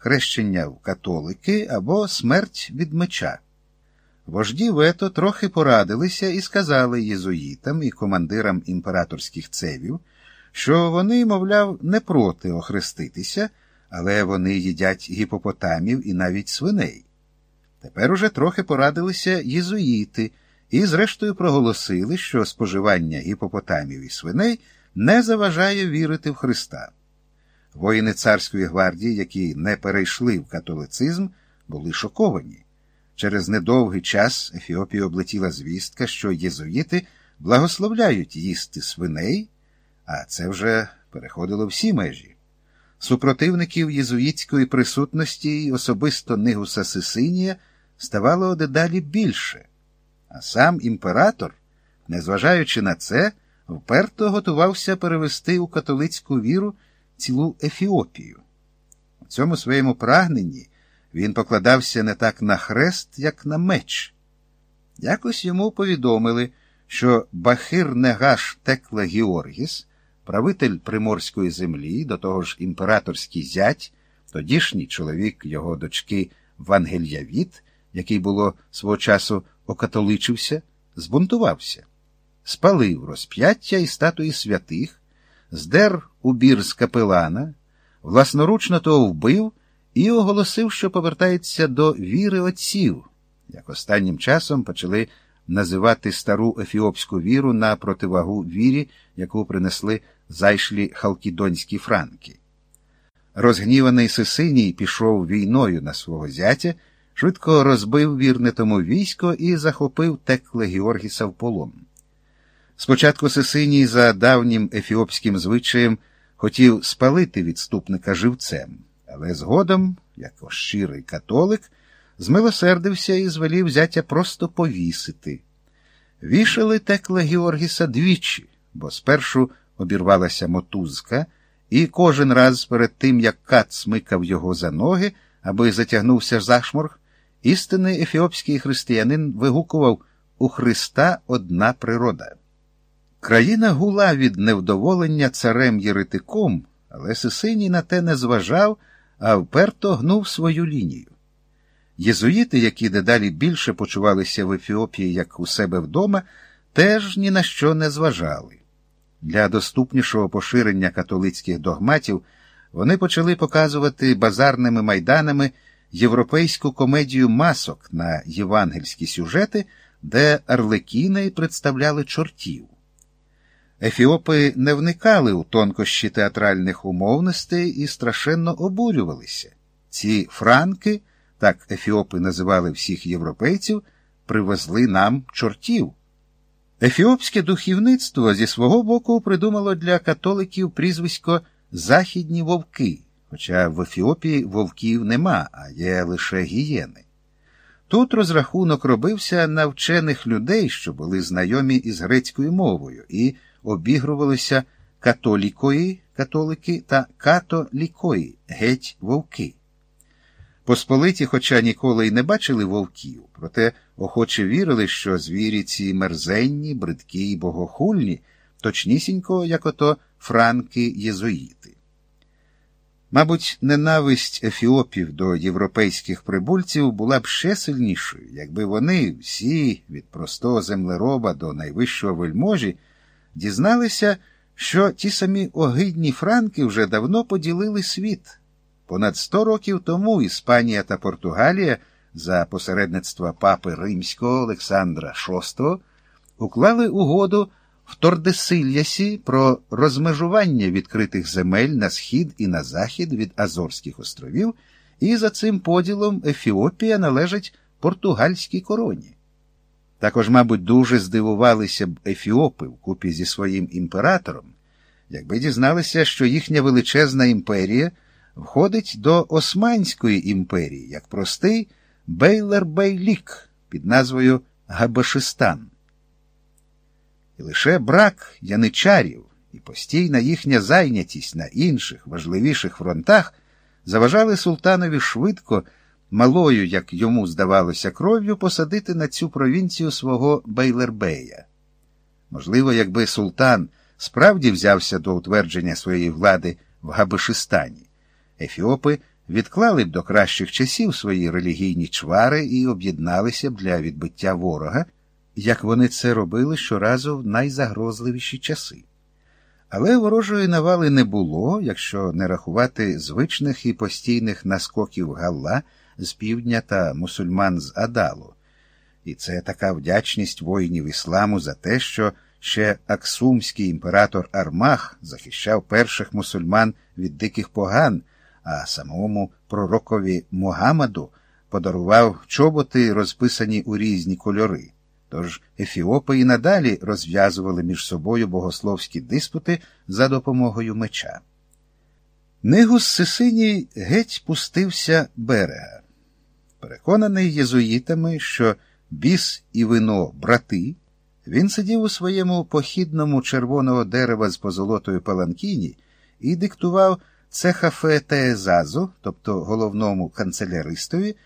хрещення в католики або смерть від меча. Вожді вето трохи порадилися і сказали єзуїтам і командирам імператорських цевів, що вони, мовляв, не проти охреститися, але вони їдять гіпопотамів і навіть свиней. Тепер уже трохи порадилися єзуїти і, зрештою, проголосили, що споживання гіпопотамів і свиней не заважає вірити в Христа. Воїни царської гвардії, які не перейшли в католицизм, були шоковані. Через недовгий час Ефіопію облетіла звістка, що єзуїти благословляють їсти свиней, а це вже переходило всі межі. Супротивників єзуїтської присутності і особисто Нигуса Сисинія ставало дедалі більше, а сам імператор, незважаючи на це, вперто готувався перевести у католицьку віру цілу Ефіопію. У цьому своєму прагненні він покладався не так на хрест, як на меч. Якось йому повідомили, що Бахир Негаш Текла Георгіс, правитель приморської землі, до того ж імператорський зять, тодішній чоловік його дочки Вангельявіт, який було свого часу окатоличився, збунтувався, спалив розп'яття і статуї святих, здер убір з капелана, власноручно того вбив і оголосив, що повертається до віри отців, як останнім часом почали називати стару ефіопську віру на противагу вірі, яку принесли зайшлі халкідонські франки. Розгніваний Сисиній пішов війною на свого зятя, швидко розбив вірне тому військо і захопив текле Георгіса в полон. Спочатку Сисиній за давнім ефіопським звичаєм хотів спалити відступника живцем, але згодом, як щирий католик, змилосердився і звелів зятя просто повісити. Вішали текла Георгіса двічі, бо спершу обірвалася мотузка, і кожен раз перед тим, як кат смикав його за ноги, аби затягнувся зашморг, істинний ефіопський християнин вигукував у Христа одна природа. Країна гула від невдоволення царем Єритиком, але Сисиній на те не зважав, а вперто гнув свою лінію. Єзуїти, які дедалі більше почувалися в Ефіопії, як у себе вдома, теж ні на що не зважали. Для доступнішого поширення католицьких догматів вони почали показувати базарними майданами європейську комедію масок на євангельські сюжети, де арлекіни представляли чортів. Ефіопи не вникали у тонкощі театральних умовностей і страшенно обурювалися. Ці франки, так ефіопи називали всіх європейців, привезли нам чортів. Ефіопське духівництво зі свого боку придумало для католиків прізвисько Західні вовки, хоча в Ефіопії вовків нема, а є лише гієни. Тут розрахунок робився на вчених людей, що були знайомі із грецькою мовою, і обігрувалися католікої католики та католікої геть вовки. Посполиті, хоча ніколи й не бачили вовків, проте охоче вірили, що звірі ці мерзенні, бридкі й богохульні, точнісінько, як ото франки єзуїти. Мабуть, ненависть ефіопів до європейських прибульців була б ще сильнішою, якби вони всі, від простого землероба до найвищого вельможі, дізналися, що ті самі огидні франки вже давно поділили світ. Понад сто років тому Іспанія та Португалія за посередництва папи римського Олександра VI уклали угоду в Тордесильясі про розмежування відкритих земель на схід і на захід від Азорських островів, і за цим поділом Ефіопія належить португальській короні. Також, мабуть, дуже здивувалися б ефіопи вкупі зі своїм імператором, якби дізналися, що їхня величезна імперія входить до Османської імперії як простий Бейлер-Бейлік під назвою Габашистан. І лише брак яничарів і постійна їхня зайнятість на інших важливіших фронтах заважали султанові швидко, малою, як йому здавалося, кров'ю посадити на цю провінцію свого Бейлербея. Можливо, якби султан справді взявся до утвердження своєї влади в Габишистані, ефіопи відклали б до кращих часів свої релігійні чвари і об'єдналися б для відбиття ворога, як вони це робили щоразу в найзагрозливіші часи. Але ворожої навали не було, якщо не рахувати звичних і постійних наскоків Галла з півдня та мусульман з Адалу. І це така вдячність воїнів ісламу за те, що ще Аксумський імператор Армах захищав перших мусульман від диких поган, а самому пророкові Мухаммаду подарував чоботи, розписані у різні кольори. Тож Ефіопи і надалі розв'язували між собою богословські диспути за допомогою меча. Нигус Сисиній геть пустився берега. Переконаний єзуїтами, що біс і вино брати, він сидів у своєму похідному червоного дерева з позолотою паланкіні і диктував цехафе Теезазу, тобто головному канцеляристові,